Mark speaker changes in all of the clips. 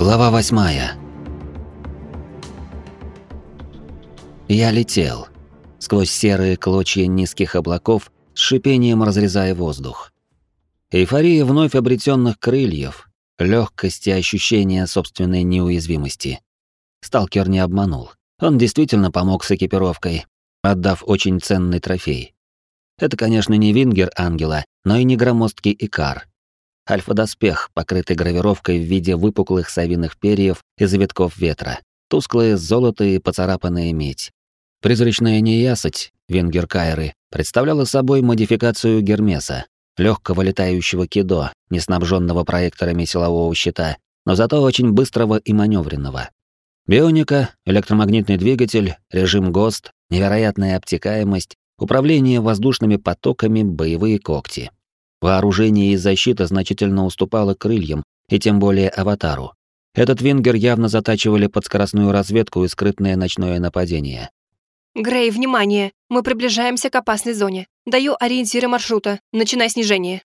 Speaker 1: Глава восьмая. Я летел сквозь серые клочья низких облаков, с шипением разрезая воздух. Эйфория вновь обретенных крыльев, легкость и ощущение собственной неуязвимости. Сталкер не обманул. Он действительно помог с экипировкой, отдав очень ценный трофей. Это, конечно, не вингер ангела, но и не громоздкий икар. Альфа-доспех, покрытый гравировкой в виде выпуклых совиных перьев и завитков ветра, тусклые золото и поцарапанная медь. Призрачная неясыть, венгер Кайры, представляла собой модификацию Гермеса, легкого летающего кидо, не снабженного проекторами силового щита, но зато очень быстрого и маневренного. Бионика, электромагнитный двигатель, режим ГОСТ, невероятная обтекаемость, управление воздушными потоками, боевые когти. Вооружение и защита значительно уступало крыльям, и тем более аватару. Этот вингер явно затачивали под скоростную разведку и скрытное ночное нападение.
Speaker 2: «Грей, внимание! Мы приближаемся к опасной зоне. Даю ориентиры маршрута. Начинай снижение».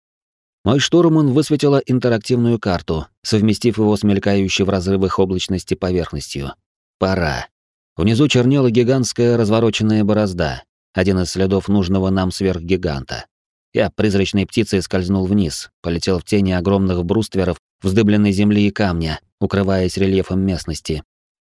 Speaker 1: Мой штурман высветила интерактивную карту, совместив его с мелькающей в разрывах облачности поверхностью. Пора. Внизу чернела гигантская развороченная борозда, один из следов нужного нам сверхгиганта. Я призрачной птицей скользнул вниз, полетел в тени огромных брустверов, вздыбленной земли и камня, укрываясь рельефом местности.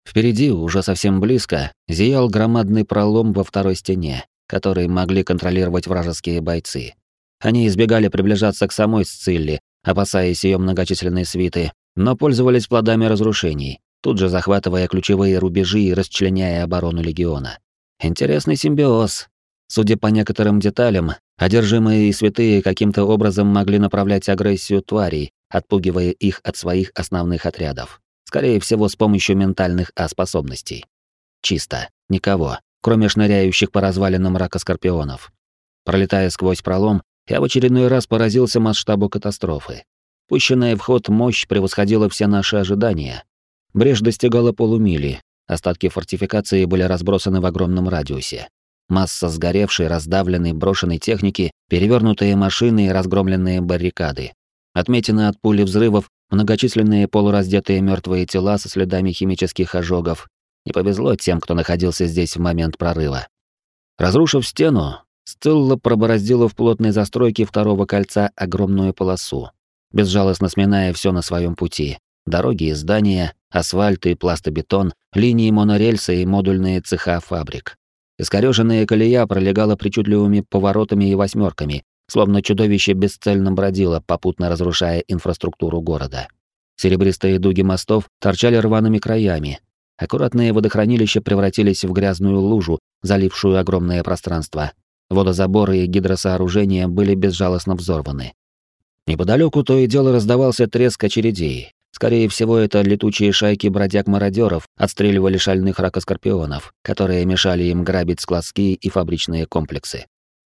Speaker 1: Впереди, уже совсем близко, зиял громадный пролом во второй стене, который могли контролировать вражеские бойцы. Они избегали приближаться к самой Сцилле, опасаясь ее многочисленной свиты, но пользовались плодами разрушений, тут же захватывая ключевые рубежи и расчленяя оборону легиона. Интересный симбиоз. Судя по некоторым деталям, Одержимые и святые каким-то образом могли направлять агрессию тварей, отпугивая их от своих основных отрядов. Скорее всего, с помощью ментальных А-способностей. Чисто. Никого, кроме шныряющих по развалинам рака скорпионов. Пролетая сквозь пролом, я в очередной раз поразился масштабу катастрофы. Пущенная в ход мощь превосходила все наши ожидания. Брешь достигала полумили, остатки фортификации были разбросаны в огромном радиусе масса сгоревшей, раздавленной, брошенной техники, перевернутые машины и разгромленные баррикады. Отметины от пули взрывов, многочисленные полураздетые мертвые тела со следами химических ожогов. Не повезло тем, кто находился здесь в момент прорыва. Разрушив стену, Стелла пробороздила в плотной застройке второго кольца огромную полосу, безжалостно сминая все на своем пути. Дороги и здания, асфальт и пластобетон, линии монорельса и модульные цеха фабрик. Искорёженная колея пролегала причудливыми поворотами и восьмерками, словно чудовище бесцельно бродило, попутно разрушая инфраструктуру города. Серебристые дуги мостов торчали рваными краями. Аккуратные водохранилища превратились в грязную лужу, залившую огромное пространство. Водозаборы и гидросооружения были безжалостно взорваны. Неподалеку то и дело раздавался треск очередей, Скорее всего, это летучие шайки бродяг-мародеров отстреливали шальных ракоскорпионов, которые мешали им грабить складские и фабричные комплексы.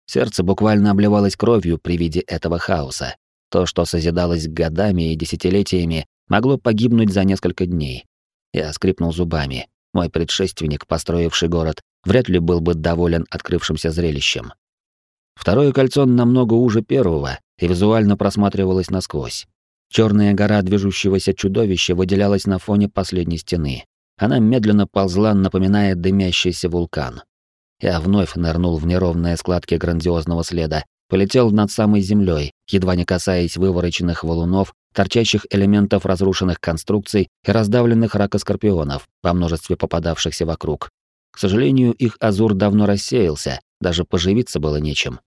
Speaker 1: Сердце буквально обливалось кровью при виде этого хаоса. То, что созидалось годами и десятилетиями, могло погибнуть за несколько дней. Я скрипнул зубами. Мой предшественник, построивший город, вряд ли был бы доволен открывшимся зрелищем. Второе кольцо намного уже первого и визуально просматривалось насквозь. Черная гора движущегося чудовища выделялась на фоне последней стены. Она медленно ползла, напоминая дымящийся вулкан. Я вновь нырнул в неровные складки грандиозного следа, полетел над самой землей, едва не касаясь вывороченных валунов, торчащих элементов разрушенных конструкций и раздавленных ракоскорпионов, по множестве попадавшихся вокруг. К сожалению, их азур давно рассеялся, даже поживиться было нечем.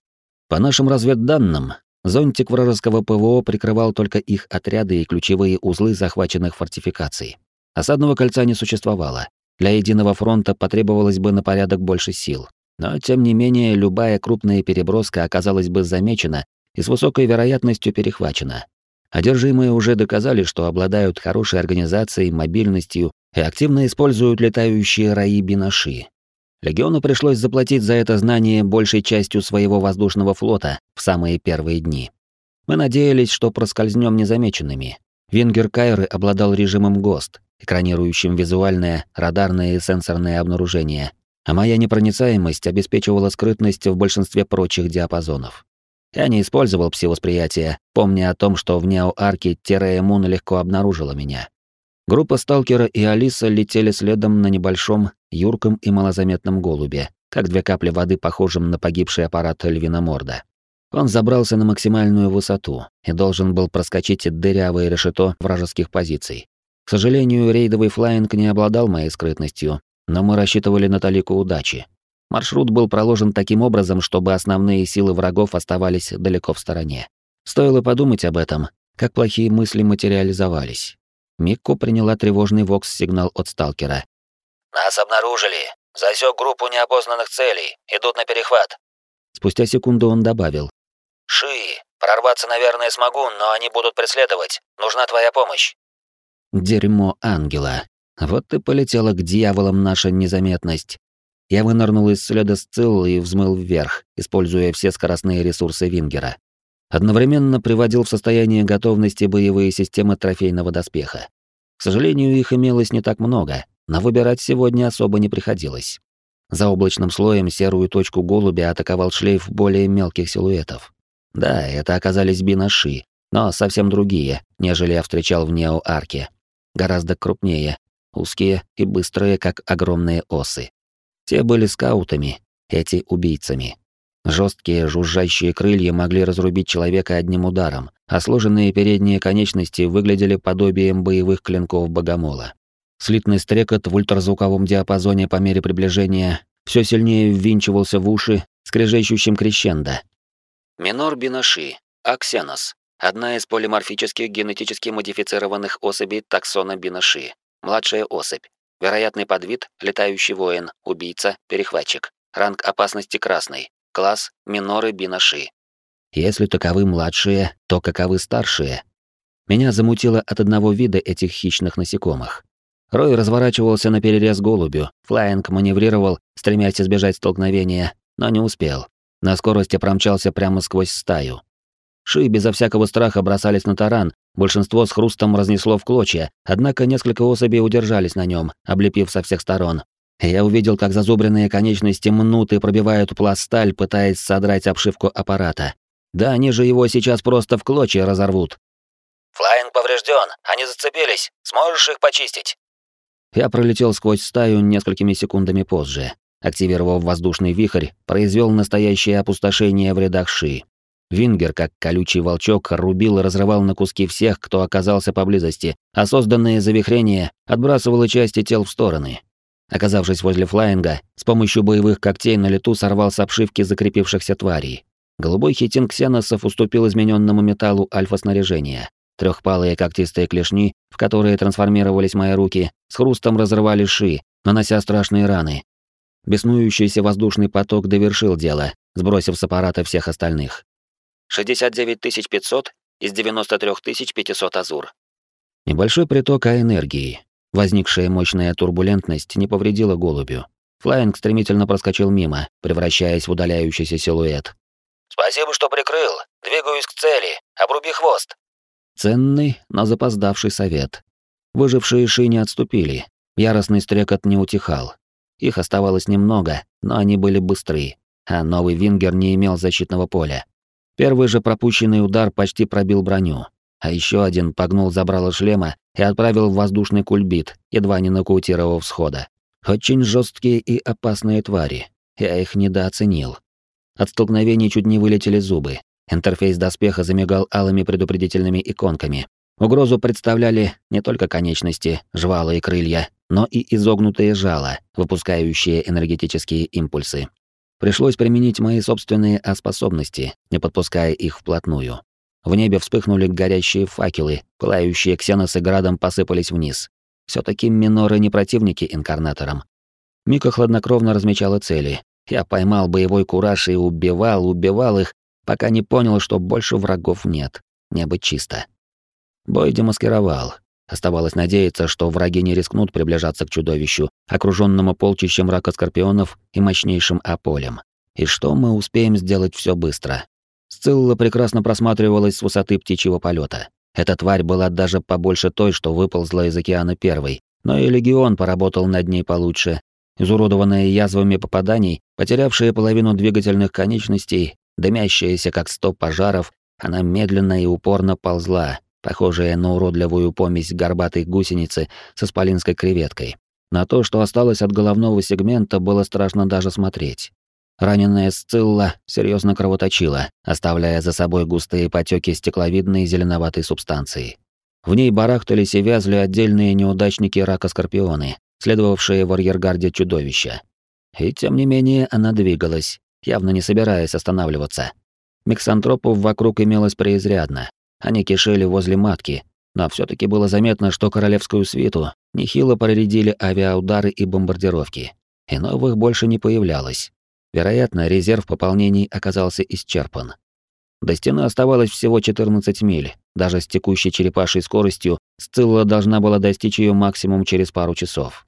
Speaker 1: По нашим разведданным, Зонтик вражеского ПВО прикрывал только их отряды и ключевые узлы захваченных фортификаций. Осадного кольца не существовало. Для единого фронта потребовалось бы на порядок больше сил. Но, тем не менее, любая крупная переброска оказалась бы замечена и с высокой вероятностью перехвачена. Одержимые уже доказали, что обладают хорошей организацией, мобильностью и активно используют летающие раи бинаши, Легиону пришлось заплатить за это знание большей частью своего воздушного флота в самые первые дни. Мы надеялись, что проскользнем незамеченными. Вингер Кайры обладал режимом ГОСТ, экранирующим визуальное, радарное и сенсорное обнаружение, а моя непроницаемость обеспечивала скрытность в большинстве прочих диапазонов. Я не использовал пси-восприятие, помня о том, что в неоарке Терра Эмун легко обнаружила меня. Группа сталкера и Алиса летели следом на небольшом, юрком и малозаметном голубе, как две капли воды, похожим на погибший аппарат львиноморда. Он забрался на максимальную высоту и должен был проскочить дырявое решето вражеских позиций. К сожалению, рейдовый флайинг не обладал моей скрытностью, но мы рассчитывали на талику удачи. Маршрут был проложен таким образом, чтобы основные силы врагов оставались далеко в стороне. Стоило подумать об этом, как плохие мысли материализовались. Микко приняла тревожный вокс-сигнал от сталкера.
Speaker 3: «Нас обнаружили. Засек группу неопознанных целей. Идут на перехват».
Speaker 1: Спустя секунду он добавил.
Speaker 3: «Ши, прорваться, наверное, смогу, но они будут преследовать. Нужна твоя помощь».
Speaker 1: Дерьмо ангела. Вот и полетела к дьяволам наша незаметность. Я вынырнул из следа сцилл и взмыл вверх, используя все скоростные ресурсы Вингера. Одновременно приводил в состояние готовности боевые системы трофейного доспеха. К сожалению, их имелось не так много, но выбирать сегодня особо не приходилось. За облачным слоем серую точку голубя атаковал шлейф более мелких силуэтов. Да, это оказались бинаши, но совсем другие, нежели я встречал в Нео-Арке. Гораздо крупнее, узкие и быстрые, как огромные осы. Те были скаутами, эти — убийцами. Жесткие жужжащие крылья могли разрубить человека одним ударом, а сложенные передние конечности выглядели подобием боевых клинков богомола. Слитный стрекот в ультразвуковом диапазоне по мере приближения все сильнее ввинчивался в уши скрежещущим крещендо. Минор бинаши, аксенос, одна из полиморфических генетически модифицированных особей таксона бинаши, младшая особь, вероятный подвид, летающий воин, убийца, перехватчик, ранг опасности красный, Класс миноры бинаши. Если таковы младшие, то каковы старшие? Меня замутило от одного вида этих хищных насекомых. Рой разворачивался на перерез голубю, флайинг маневрировал, стремясь избежать столкновения, но не успел. На скорости промчался прямо сквозь стаю. Ши безо всякого страха бросались на таран, большинство с хрустом разнесло в клочья, однако несколько особей удержались на нем, облепив со всех сторон, я увидел, как зазубренные конечности мнут и пробивают пласталь, пытаясь содрать обшивку аппарата. Да они же его сейчас просто в клочья разорвут.
Speaker 3: «Флайинг поврежден, они зацепились. Сможешь их почистить?»
Speaker 1: Я пролетел сквозь стаю несколькими секундами позже. Активировав воздушный вихрь, произвел настоящее опустошение в рядах Ши. Вингер, как колючий волчок, рубил и разрывал на куски всех, кто оказался поблизости, а созданное завихрение отбрасывало части тел в стороны. Оказавшись возле флайинга, с помощью боевых когтей на лету сорвал с обшивки закрепившихся тварей. Голубой хитин ксеносов уступил измененному металлу альфа-снаряжения. Трехпалые когтистые клешни, в которые трансформировались мои руки, с хрустом разрывали ши, нанося страшные раны. Беснующийся воздушный поток довершил дело, сбросив с аппарата всех остальных. 69 500 из 93 500 азур. Небольшой приток энергии, Возникшая мощная турбулентность не повредила голубю. Флайинг стремительно проскочил мимо, превращаясь в удаляющийся силуэт.
Speaker 3: «Спасибо, что прикрыл. Двигаюсь к цели. Обруби хвост».
Speaker 1: Ценный, но запоздавший совет. Выжившие ши не отступили. Яростный стрекот не утихал. Их оставалось немного, но они были быстры, а новый вингер не имел защитного поля. Первый же пропущенный удар почти пробил броню, а еще один погнул забрало шлема и отправил в воздушный кульбит, едва не нокаутировав схода. Очень жесткие и опасные твари. Я их недооценил. От столкновений чуть не вылетели зубы. Интерфейс доспеха замигал алыми предупредительными иконками. Угрозу представляли не только конечности, жвала и крылья, но и изогнутые жала, выпускающие энергетические импульсы. Пришлось применить мои собственные А-способности, не подпуская их вплотную. В небе вспыхнули горящие факелы, пылающие ксеносы градом посыпались вниз. все таки миноры не противники инкарнаторам. Мика хладнокровно размечала цели. Я поймал боевой кураж и убивал, убивал их, пока не понял, что больше врагов нет. Небо чисто. Бой демаскировал. Оставалось надеяться, что враги не рискнут приближаться к чудовищу, окруженному полчищем рака скорпионов и мощнейшим аполем. И что мы успеем сделать все быстро. Сцилла прекрасно просматривалась с высоты птичьего полета. Эта тварь была даже побольше той, что выползла из океана первой, но и легион поработал над ней получше. Изуродованная язвами попаданий, потерявшая половину двигательных конечностей, дымящаяся как сто пожаров, она медленно и упорно ползла, похожее на уродливую помесь горбатой гусеницы с исполинской креветкой. На то, что осталось от головного сегмента, было страшно даже смотреть. Раненая Сцилла серьезно кровоточила, оставляя за собой густые потеки стекловидной зеленоватой субстанции. В ней барахтались и вязли отдельные неудачники рака-скорпионы, следовавшие в арьергарде чудовища. И тем не менее она двигалась, явно не собираясь останавливаться. Миксантропов вокруг имелось преизрядно. Они кишели возле матки, но все таки было заметно, что королевскую свиту нехило проредили авиаудары и бомбардировки. И новых больше не появлялось. Вероятно, резерв пополнений оказался исчерпан. До стены оставалось всего 14 миль. Даже с текущей черепашей скоростью Сцилла должна была достичь ее максимум через пару часов.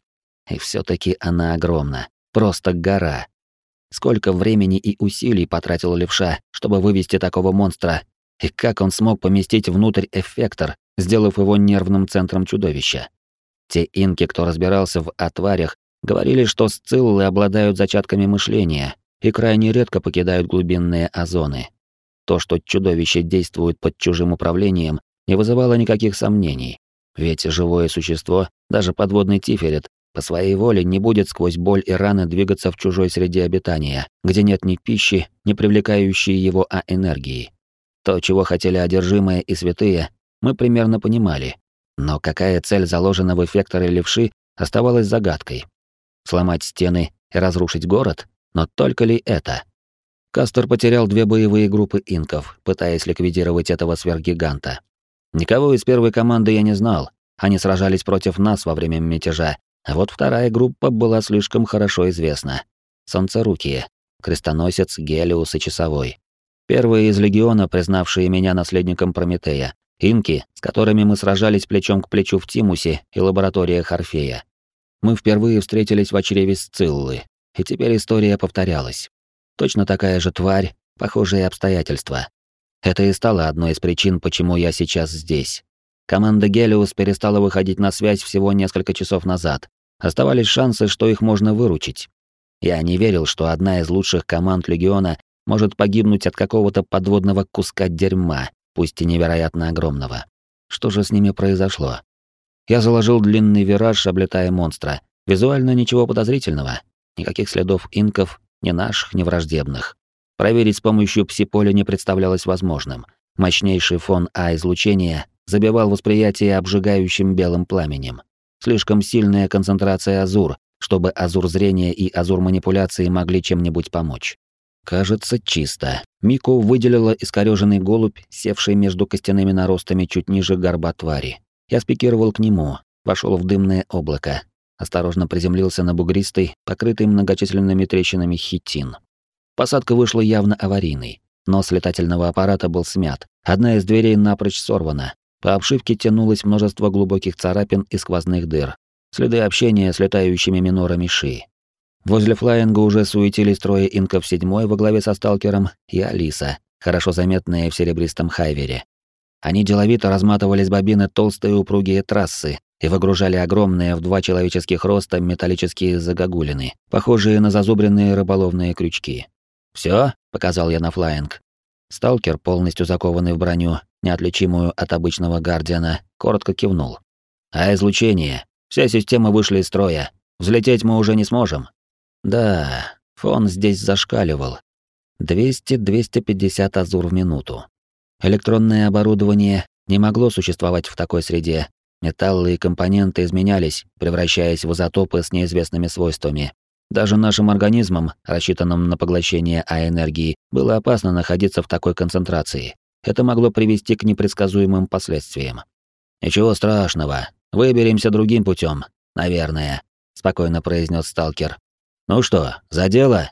Speaker 1: И все таки она огромна. Просто гора. Сколько времени и усилий потратил левша, чтобы вывести такого монстра, и как он смог поместить внутрь эффектор, сделав его нервным центром чудовища. Те инки, кто разбирался в отварях, говорили, что сциллы обладают зачатками мышления и крайне редко покидают глубинные озоны. То, что чудовище действует под чужим управлением, не вызывало никаких сомнений. Ведь живое существо, даже подводный тиферет, по своей воле не будет сквозь боль и раны двигаться в чужой среде обитания, где нет ни пищи, ни привлекающей его а энергии. То, чего хотели одержимые и святые, мы примерно понимали. Но какая цель заложена в эффекторе левши, оставалась загадкой. Сломать стены и разрушить город? Но только ли это? Кастер потерял две боевые группы инков, пытаясь ликвидировать этого сверхгиганта. Никого из первой команды я не знал. Они сражались против нас во время мятежа, а вот вторая группа была слишком хорошо известна. Солнцерукие, Крестоносец, Гелиус и Часовой. Первые из легиона, признавшие меня наследником Прометея. Инки, с которыми мы сражались плечом к плечу в Тимусе и лабораториях Орфея. Мы впервые встретились в чреве Сциллы, и теперь история повторялась. Точно такая же тварь, похожие обстоятельства. Это и стало одной из причин, почему я сейчас здесь. Команда Гелиус перестала выходить на связь всего несколько часов назад. Оставались шансы, что их можно выручить. Я не верил, что одна из лучших команд Легиона может погибнуть от какого-то подводного куска дерьма, пусть и невероятно огромного. Что же с ними произошло? Я заложил длинный вираж, облетая монстра. Визуально ничего подозрительного. Никаких следов инков, ни наших, ни враждебных. Проверить с помощью пси-поля не представлялось возможным. Мощнейший фон А-излучения забивал восприятие обжигающим белым пламенем. Слишком сильная концентрация азур, чтобы азур зрения и азур манипуляции могли чем-нибудь помочь. Кажется, чисто. Мико выделила искорёженный голубь, севший между костяными наростами чуть ниже горба твари. Я спикировал к нему, вошел в дымное облако, осторожно приземлился на бугристый, покрытый многочисленными трещинами хитин. Посадка вышла явно аварийной. Нос летательного аппарата был смят, одна из дверей напрочь сорвана, по обшивке тянулось множество глубоких царапин и сквозных дыр, следы общения с летающими минорами Ши. Возле флайинга уже суетились трое инков седьмой во главе со сталкером и Алиса, хорошо заметные в серебристом хайвере. Они деловито разматывали с бобины толстые упругие трассы и выгружали огромные в два человеческих роста металлические загогулины, похожие на зазубренные рыболовные крючки. «Всё?» — показал я на флайинг. Сталкер, полностью закованный в броню, неотличимую от обычного гардиана, коротко кивнул. «А излучение? Вся система вышла из строя. Взлететь мы уже не сможем». Да, фон здесь зашкаливал. 200-250 азур в минуту. Электронное оборудование не могло существовать в такой среде. Металлы и компоненты изменялись, превращаясь в изотопы с неизвестными свойствами. Даже нашим организмам, рассчитанным на поглощение А-энергии, было опасно находиться в такой концентрации. Это могло привести к непредсказуемым последствиям. «Ничего страшного, выберемся другим путем, наверное», — спокойно произнес сталкер. «Ну что, за дело?»